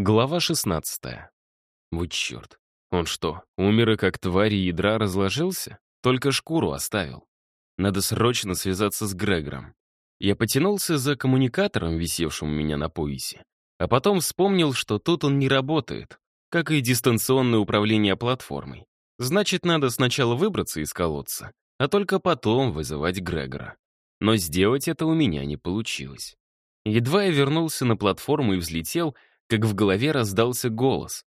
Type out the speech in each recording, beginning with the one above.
Глава 16. Вот черт. Он что, умер и как тварь ядра разложился? Только шкуру оставил. Надо срочно связаться с Грегором. Я потянулся за коммуникатором, висевшим у меня на поясе, а потом вспомнил, что тут он не работает, как и дистанционное управление платформой. Значит, надо сначала выбраться из колодца, а только потом вызывать Грегора. Но сделать это у меня не получилось. Едва я вернулся на платформу и взлетел — как в голове раздался голос.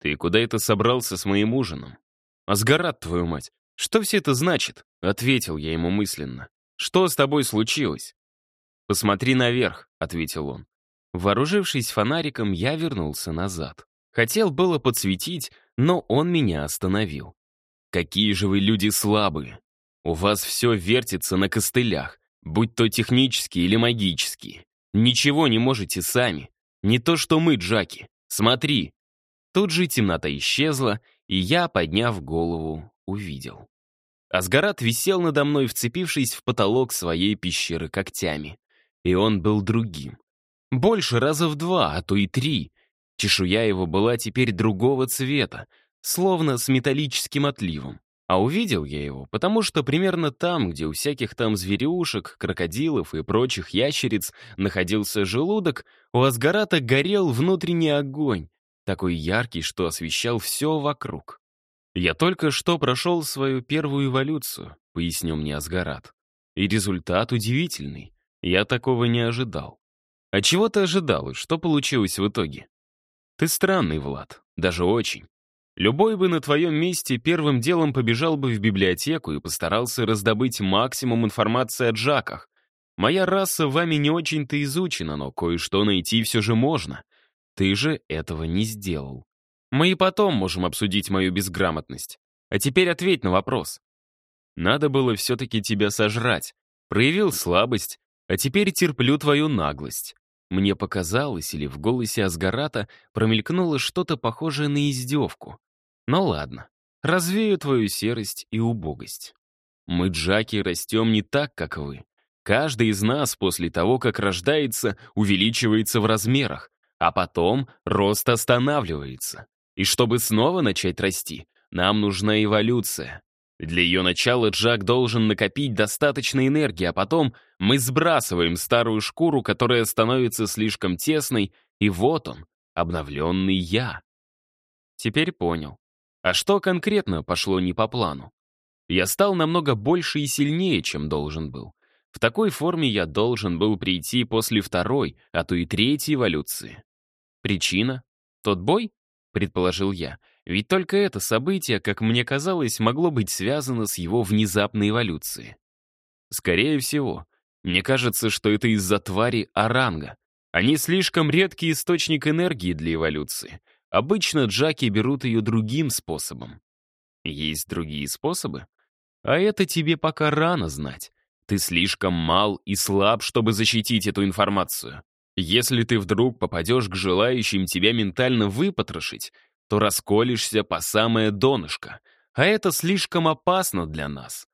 «Ты куда это собрался с моим ужином?» «Асгарат, твою мать! Что все это значит?» — ответил я ему мысленно. «Что с тобой случилось?» «Посмотри наверх», — ответил он. Вооружившись фонариком, я вернулся назад. Хотел было подсветить, но он меня остановил. «Какие же вы люди слабые! У вас все вертится на костылях, будь то технические или магические. Ничего не можете сами. Не то что мы, Джаки. Смотри. Тут же темнота исчезла, и я, подняв голову, увидел. Асгарат висел надо мной, вцепившись в потолок своей пещеры когтями. И он был другим. Больше раза в два, а то и три. Чешуя его была теперь другого цвета, словно с металлическим отливом. А увидел я его, потому что примерно там, где у всяких там зверюшек, крокодилов и прочих ящериц находился желудок, у Асгарата горел внутренний огонь, такой яркий, что освещал все вокруг. «Я только что прошел свою первую эволюцию», — пояснил мне Асгарат. «И результат удивительный. Я такого не ожидал». «А чего ты ожидал, и что получилось в итоге?» «Ты странный, Влад, даже очень. Любой бы на твоем месте первым делом побежал бы в библиотеку и постарался раздобыть максимум информации о джаках. Моя раса вами не очень-то изучена, но кое-что найти все же можно. Ты же этого не сделал. Мы и потом можем обсудить мою безграмотность. А теперь ответь на вопрос. Надо было все-таки тебя сожрать. Проявил слабость, а теперь терплю твою наглость. Мне показалось, или в голосе Асгарата промелькнуло что-то похожее на издевку. Ну ладно, развею твою серость и убогость. Мы, джаки, растем не так, как вы. Каждый из нас после того, как рождается, увеличивается в размерах, а потом рост останавливается. И чтобы снова начать расти, нам нужна эволюция. Для ее начала Джак должен накопить достаточно энергии, а потом мы сбрасываем старую шкуру, которая становится слишком тесной, и вот он, обновленный я. Теперь понял. А что конкретно пошло не по плану? Я стал намного больше и сильнее, чем должен был. В такой форме я должен был прийти после второй, а то и третьей эволюции. Причина? Тот бой? Предположил я. Ведь только это событие, как мне казалось, могло быть связано с его внезапной эволюцией. Скорее всего. Мне кажется, что это из-за твари Оранга. Они слишком редкий источник энергии для эволюции. Обычно джаки берут ее другим способом. Есть другие способы? А это тебе пока рано знать. Ты слишком мал и слаб, чтобы защитить эту информацию. Если ты вдруг попадешь к желающим тебя ментально выпотрошить, то расколешься по самое донышко, а это слишком опасно для нас.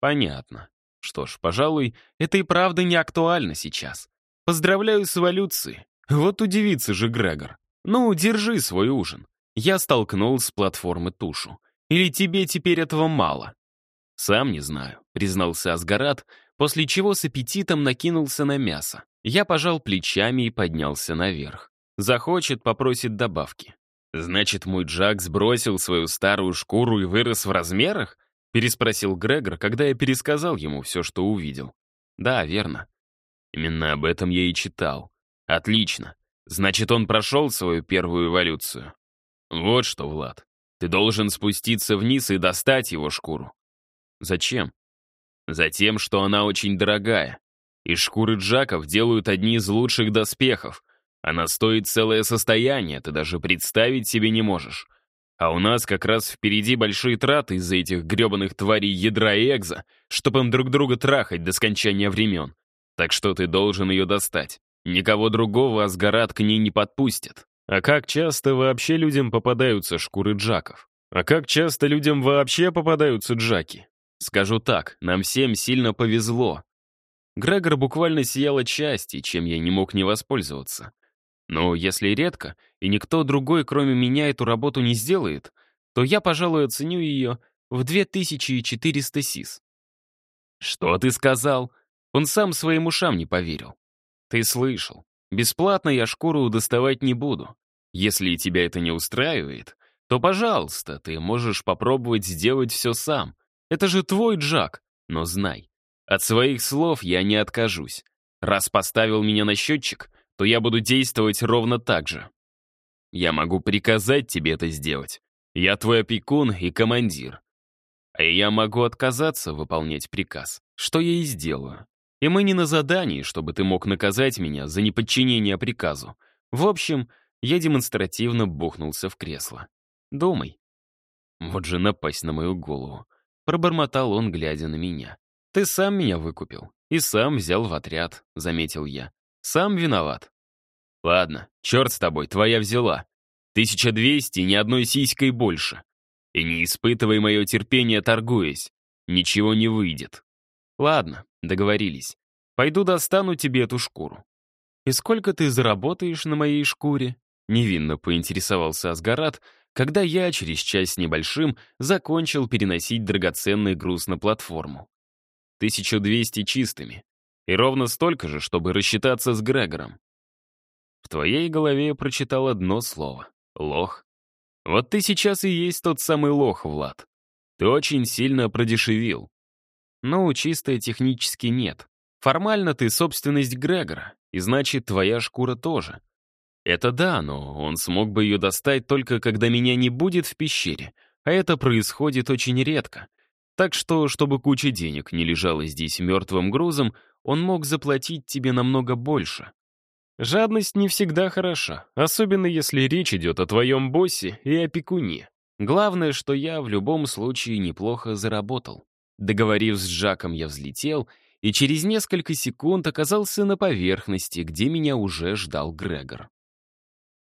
Понятно. Что ж, пожалуй, это и правда не актуально сейчас. Поздравляю с эволюцией. Вот удивится же Грегор. «Ну, держи свой ужин». Я столкнул с платформы тушу. «Или тебе теперь этого мало?» «Сам не знаю», — признался Асгарат, после чего с аппетитом накинулся на мясо. Я пожал плечами и поднялся наверх. Захочет, попросит добавки. «Значит, мой Джак сбросил свою старую шкуру и вырос в размерах?» — переспросил Грегор, когда я пересказал ему все, что увидел. «Да, верно. Именно об этом я и читал. Отлично. Значит, он прошел свою первую эволюцию. Вот что, Влад, ты должен спуститься вниз и достать его шкуру. Зачем? Затем, что она очень дорогая. Из шкуры джаков делают одни из лучших доспехов. Она стоит целое состояние, ты даже представить себе не можешь. А у нас как раз впереди большие траты из-за этих гребаных тварей ядра и экза, чтобы им друг друга трахать до скончания времен. Так что ты должен ее достать. Никого другого Асгарат к ней не подпустит. А как часто вообще людям попадаются шкуры джаков? А как часто людям вообще попадаются джаки? Скажу так, нам всем сильно повезло. Грегор буквально сиял от счастья, чем я не мог не воспользоваться. Но если редко, и никто другой, кроме меня, эту работу не сделает, то я, пожалуй, оценю ее в 2400 сис. «Что ты сказал?» Он сам своим ушам не поверил. «Ты слышал. Бесплатно я шкуру доставать не буду. Если тебя это не устраивает, то, пожалуйста, ты можешь попробовать сделать все сам. Это же твой Джак. Но знай, от своих слов я не откажусь. Раз поставил меня на счетчик, то я буду действовать ровно так же. Я могу приказать тебе это сделать. Я твой опекун и командир. А я могу отказаться выполнять приказ, что я и сделаю. И мы не на задании, чтобы ты мог наказать меня за неподчинение приказу. В общем, я демонстративно бухнулся в кресло. Думай. Вот же напасть на мою голову. Пробормотал он, глядя на меня. Ты сам меня выкупил. И сам взял в отряд, заметил я. Сам виноват. Ладно, черт с тобой, твоя взяла. 1200, ни одной сиськой больше. И не испытывай мое терпение, торгуясь. Ничего не выйдет. Ладно, договорились. Пойду достану тебе эту шкуру. И сколько ты заработаешь на моей шкуре? Невинно поинтересовался Асгарат, когда я через час с небольшим закончил переносить драгоценный груз на платформу. 1200 чистыми. И ровно столько же, чтобы рассчитаться с Грегором. В твоей голове я прочитал одно слово — лох. Вот ты сейчас и есть тот самый лох, Влад. Ты очень сильно продешевил. Ну, чисто технически нет. Формально ты собственность Грегора, и значит, твоя шкура тоже. Это да, но он смог бы ее достать только когда меня не будет в пещере, а это происходит очень редко. Так что, чтобы куча денег не лежала здесь мертвым грузом, он мог заплатить тебе намного больше. Жадность не всегда хороша, особенно если речь идет о твоем боссе и опекуне. Главное, что я в любом случае неплохо заработал. Договорив с Джаком, я взлетел и через несколько секунд оказался на поверхности, где меня уже ждал Грегор.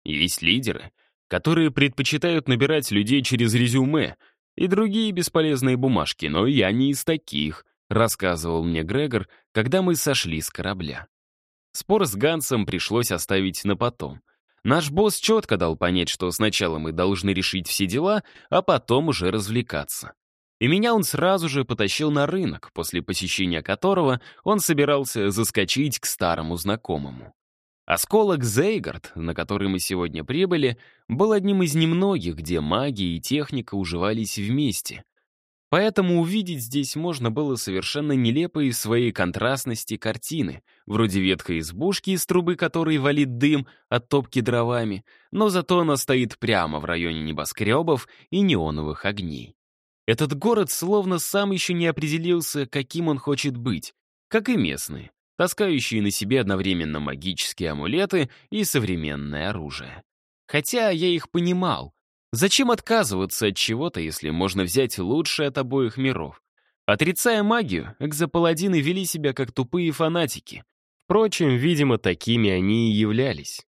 Есть лидеры, которые предпочитают набирать людей через резюме и другие бесполезные бумажки, но я не из таких, рассказывал мне Грегор, когда мы сошли с корабля. Спор с Гансом пришлось оставить на потом. Наш босс четко дал понять, что сначала мы должны решить все дела, а потом уже развлекаться. И меня он сразу же потащил на рынок, после посещения которого он собирался заскочить к старому знакомому. Осколок Зейгард, на который мы сегодня прибыли, был одним из немногих, где магия и техника уживались вместе. Поэтому увидеть здесь можно было совершенно нелепые в своей контрастности картины, вроде ветхой избушки, из трубы которой валит дым от топки дровами, но зато она стоит прямо в районе небоскребов и неоновых огней. Этот город словно сам еще не определился, каким он хочет быть, как и местные таскающие на себе одновременно магические амулеты и современное оружие. Хотя я их понимал. Зачем отказываться от чего-то, если можно взять лучшее от обоих миров? Отрицая магию, экзопаладины вели себя как тупые фанатики. Впрочем, видимо, такими они и являлись.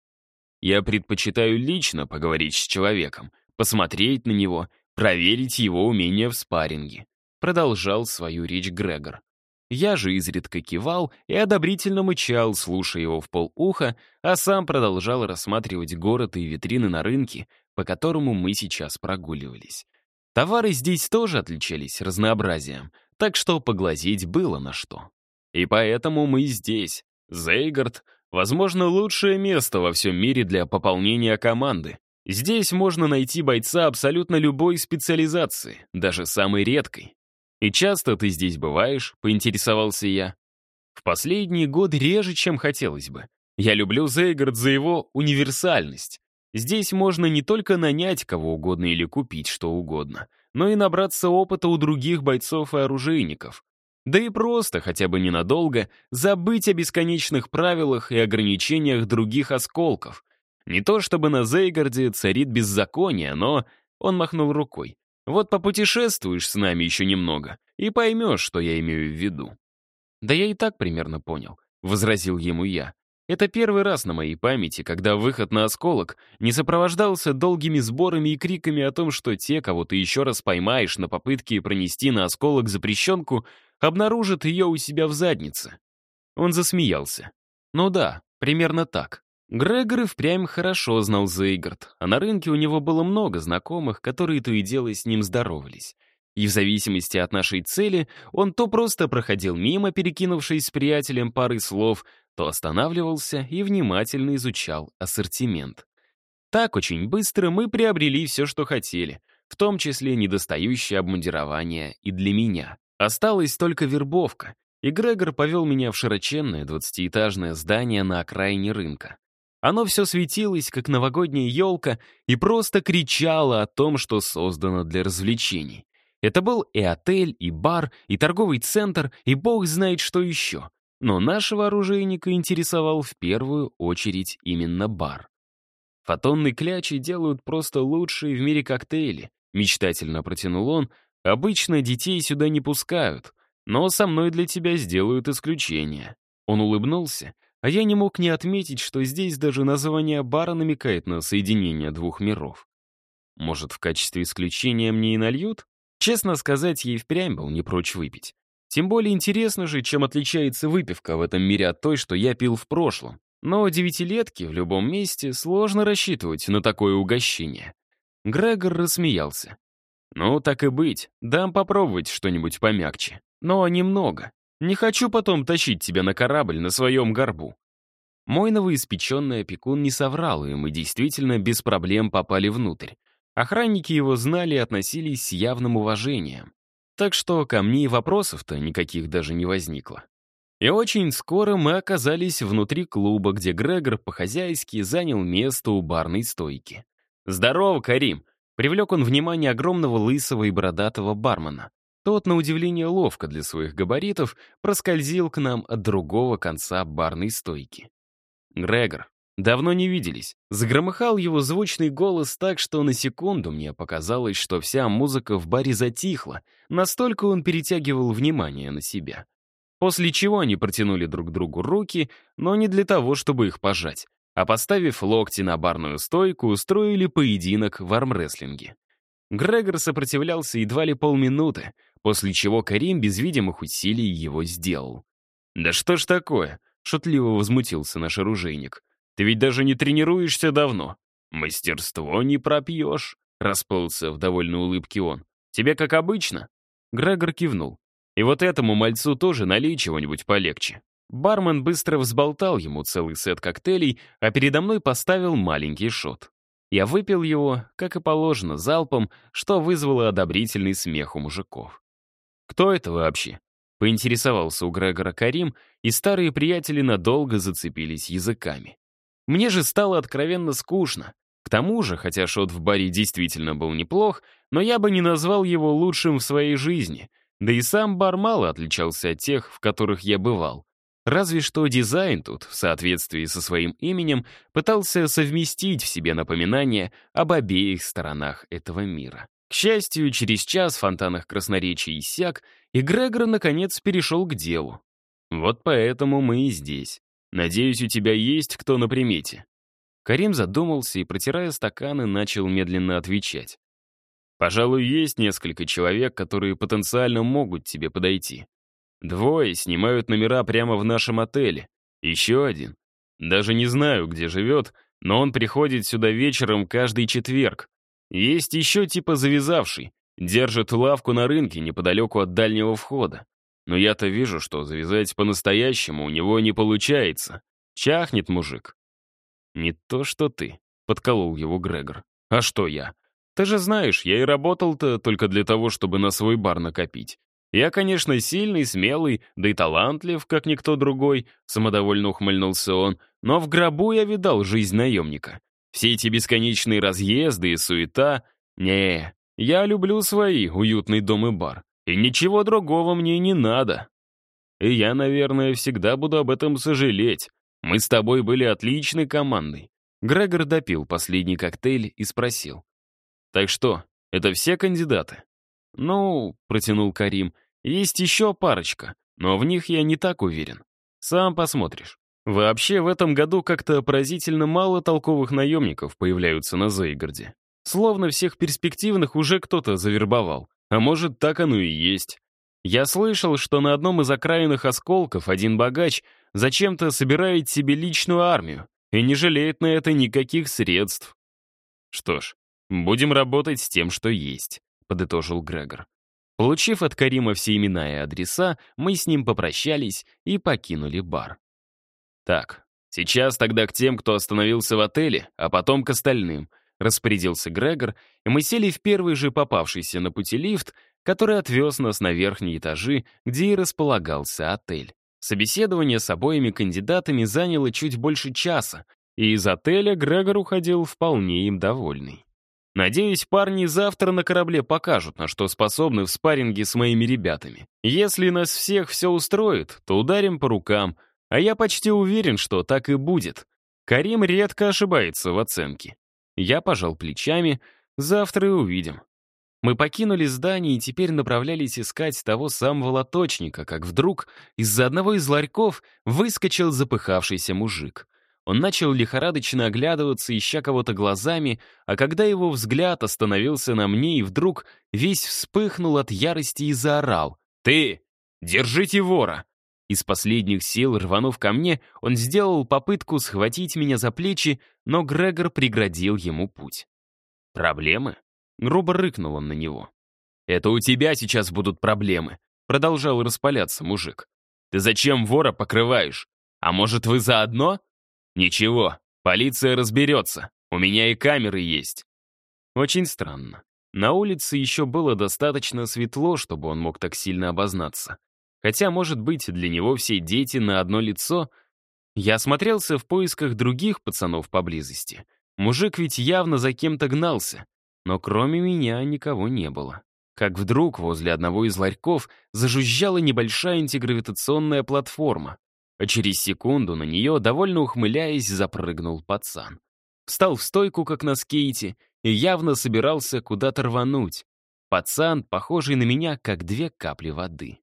Я предпочитаю лично поговорить с человеком, посмотреть на него, проверить его умения в спарринге. Продолжал свою речь Грегор. Я же изредка кивал и одобрительно мычал, слушая его в полуха, а сам продолжал рассматривать город и витрины на рынке, по которому мы сейчас прогуливались. Товары здесь тоже отличались разнообразием, так что поглазеть было на что. И поэтому мы здесь. Зейгард — возможно, лучшее место во всем мире для пополнения команды. Здесь можно найти бойца абсолютно любой специализации, даже самой редкой. «И часто ты здесь бываешь?» — поинтересовался я. «В последние годы реже, чем хотелось бы. Я люблю Зейгард за его универсальность. Здесь можно не только нанять кого угодно или купить что угодно, но и набраться опыта у других бойцов и оружейников. Да и просто, хотя бы ненадолго, забыть о бесконечных правилах и ограничениях других осколков. Не то чтобы на Зейгарде царит беззаконие, но... Он махнул рукой. Вот попутешествуешь с нами еще немного и поймешь, что я имею в виду». «Да я и так примерно понял», — возразил ему я. Это первый раз на моей памяти, когда выход на осколок не сопровождался долгими сборами и криками о том, что те, кого ты еще раз поймаешь на попытке пронести на осколок запрещенку, обнаружат ее у себя в заднице. Он засмеялся. Ну да, примерно так. Грегор и впрямь хорошо знал Зейгард, а на рынке у него было много знакомых, которые то и дело с ним здоровались. И в зависимости от нашей цели, он то просто проходил мимо, перекинувшись с приятелем парой слов, то останавливался и внимательно изучал ассортимент. Так очень быстро мы приобрели все, что хотели, в том числе недостающее обмундирование и для меня. Осталась только вербовка, и Грегор повел меня в широченное двадцатиэтажное здание на окраине рынка. Оно все светилось, как новогодняя елка, и просто кричало о том, что создано для развлечений. Это был и отель, и бар, и торговый центр, и бог знает что еще. Но нашего оружейника интересовал в первую очередь именно бар. Фотонные клячи делают просто лучшие в мире коктейли, мечтательно протянул он. Обычно детей сюда не пускают, но со мной для тебя сделают исключение. Он улыбнулся, а я не мог не отметить, что здесь даже название бара намекает на соединение двух миров. Может, в качестве исключения мне и нальют? Честно сказать, ей впрямь был не прочь выпить. Тем более интересно же, чем отличается выпивка в этом мире от той, что я пил в прошлом. Но девятилетки в любом месте сложно рассчитывать на такое угощение. Грегор рассмеялся. «Ну, так и быть, дам попробовать что-нибудь помягче. Но немного. Не хочу потом тащить тебя на корабль на своем горбу». Мой новоиспеченный опекун не соврал, и мы действительно без проблем попали внутрь. Охранники его знали и относились с явным уважением. Так что ко мне вопросов-то никаких даже не возникло. И очень скоро мы оказались внутри клуба, где Грегор по-хозяйски занял место у барной стойки. «Здорово, Карим!» — привлек он внимание огромного лысого и бородатого бармена. Тот, на удивление ловко для своих габаритов, проскользил к нам от другого конца барной стойки. «Грегор, Давно не виделись. Загромыхал его звучный голос так, что на секунду мне показалось, что вся музыка в баре затихла, настолько он перетягивал внимание на себя. После чего они протянули друг другу руки, но не для того, чтобы их пожать, а поставив локти на барную стойку, устроили поединок в армрестлинге. Грегор сопротивлялся едва ли полминуты, после чего Карим без видимых усилий его сделал. «Да что ж такое?» — шутливо возмутился наш оружейник. Ты ведь даже не тренируешься давно. Мастерство не пропьешь», — расплылся в довольной улыбке он. «Тебе как обычно?» Грегор кивнул. «И вот этому мальцу тоже налей чего-нибудь полегче». Бармен быстро взболтал ему целый сет коктейлей, а передо мной поставил маленький шот. Я выпил его, как и положено, залпом, что вызвало одобрительный смех у мужиков. «Кто это вообще?» — поинтересовался у Грегора Карим, и старые приятели надолго зацепились языками. Мне же стало откровенно скучно. К тому же, хотя шот в баре действительно был неплох, но я бы не назвал его лучшим в своей жизни. Да и сам бар мало отличался от тех, в которых я бывал. Разве что дизайн тут, в соответствии со своим именем, пытался совместить в себе напоминание об обеих сторонах этого мира. К счастью, через час в фонтанах красноречия иссяк, и Грегор наконец перешел к делу. Вот поэтому мы и здесь. Надеюсь, у тебя есть кто на примете?» Карим задумался и, протирая стаканы, начал медленно отвечать. «Пожалуй, есть несколько человек, которые потенциально могут тебе подойти. Двое снимают номера прямо в нашем отеле. Еще один. Даже не знаю, где живет, но он приходит сюда вечером каждый четверг. Есть еще типа завязавший, держит лавку на рынке неподалеку от дальнего входа. Но я-то вижу, что завязать по-настоящему у него не получается. Чахнет мужик. «Не то, что ты», — подколол его Грегор. «А что я? Ты же знаешь, я и работал-то только для того, чтобы на свой бар накопить. Я, конечно, сильный, смелый, да и талантлив, как никто другой», — самодовольно ухмыльнулся он, «но в гробу я видал жизнь наемника. Все эти бесконечные разъезды и суета... Не, я люблю свои уютный дом и бар. И ничего другого мне не надо. И я, наверное, всегда буду об этом сожалеть. Мы с тобой были отличной командой. Грегор допил последний коктейль и спросил. «Так что, это все кандидаты?» «Ну», — протянул Карим, — «есть еще парочка, но в них я не так уверен. Сам посмотришь. Вообще, в этом году как-то поразительно мало толковых наемников появляются на Зейгарде. Словно всех перспективных уже кто-то завербовал. А может, так оно и есть. Я слышал, что на одном из окраинных осколков один богач зачем-то собирает себе личную армию. и не жалеет на это никаких средств. Что ж, будем работать с тем, что есть, подытожил Грегор. Получив от Карима все имена и адреса, мы с ним попрощались и покинули бар. Так, сейчас тогда к тем, кто остановился в отеле, а потом к остальным, распорядился Грегор, и мы сели в первый же попавшийся на пути лифт, который отвез нас на верхние этажи, где и располагался отель. Собеседование с обоими кандидатами заняло чуть больше часа, и из отеля Грегор уходил вполне им довольный. Надеюсь, парни завтра на корабле покажут, на что способны в спарринге с моими ребятами. Если нас всех все устроит, то ударим по рукам, а я почти уверен, что так и будет. Карим редко ошибается в оценке. Я пожал плечами, завтра и увидим. Мы покинули здание и теперь направлялись искать того самого лоточника, как вдруг из-за одного из ларьков выскочил запыхавшийся мужик. Он начал лихорадочно оглядываться, ища кого-то глазами, а когда его взгляд остановился на мне и вдруг весь вспыхнул от ярости и заорал. «Ты! Держите вора!» Из последних сил, рванув ко мне, он сделал попытку схватить меня за плечи, но Грегор преградил ему путь. «Проблемы?» — грубо рыкнул он на него. «Это у тебя сейчас будут проблемы», — продолжал распаляться мужик. «Ты зачем вора покрываешь? А может, вы заодно?» «Ничего, полиция разберется. У меня и камеры есть». Очень странно. На улице еще было достаточно светло, чтобы он мог так сильно обознаться. Хотя, может быть, для него все дети на одно лицо. Я осмотрелся в поисках других пацанов поблизости. Мужик ведь явно за кем-то гнался. Но кроме меня никого не было. Как вдруг возле одного из ларьков зажужжала небольшая антигравитационная платформа а через секунду на нее, довольно ухмыляясь, запрыгнул пацан. Встал в стойку, как на скейте, и явно собирался куда-то рвануть. Пацан, похожий на меня, как две капли воды.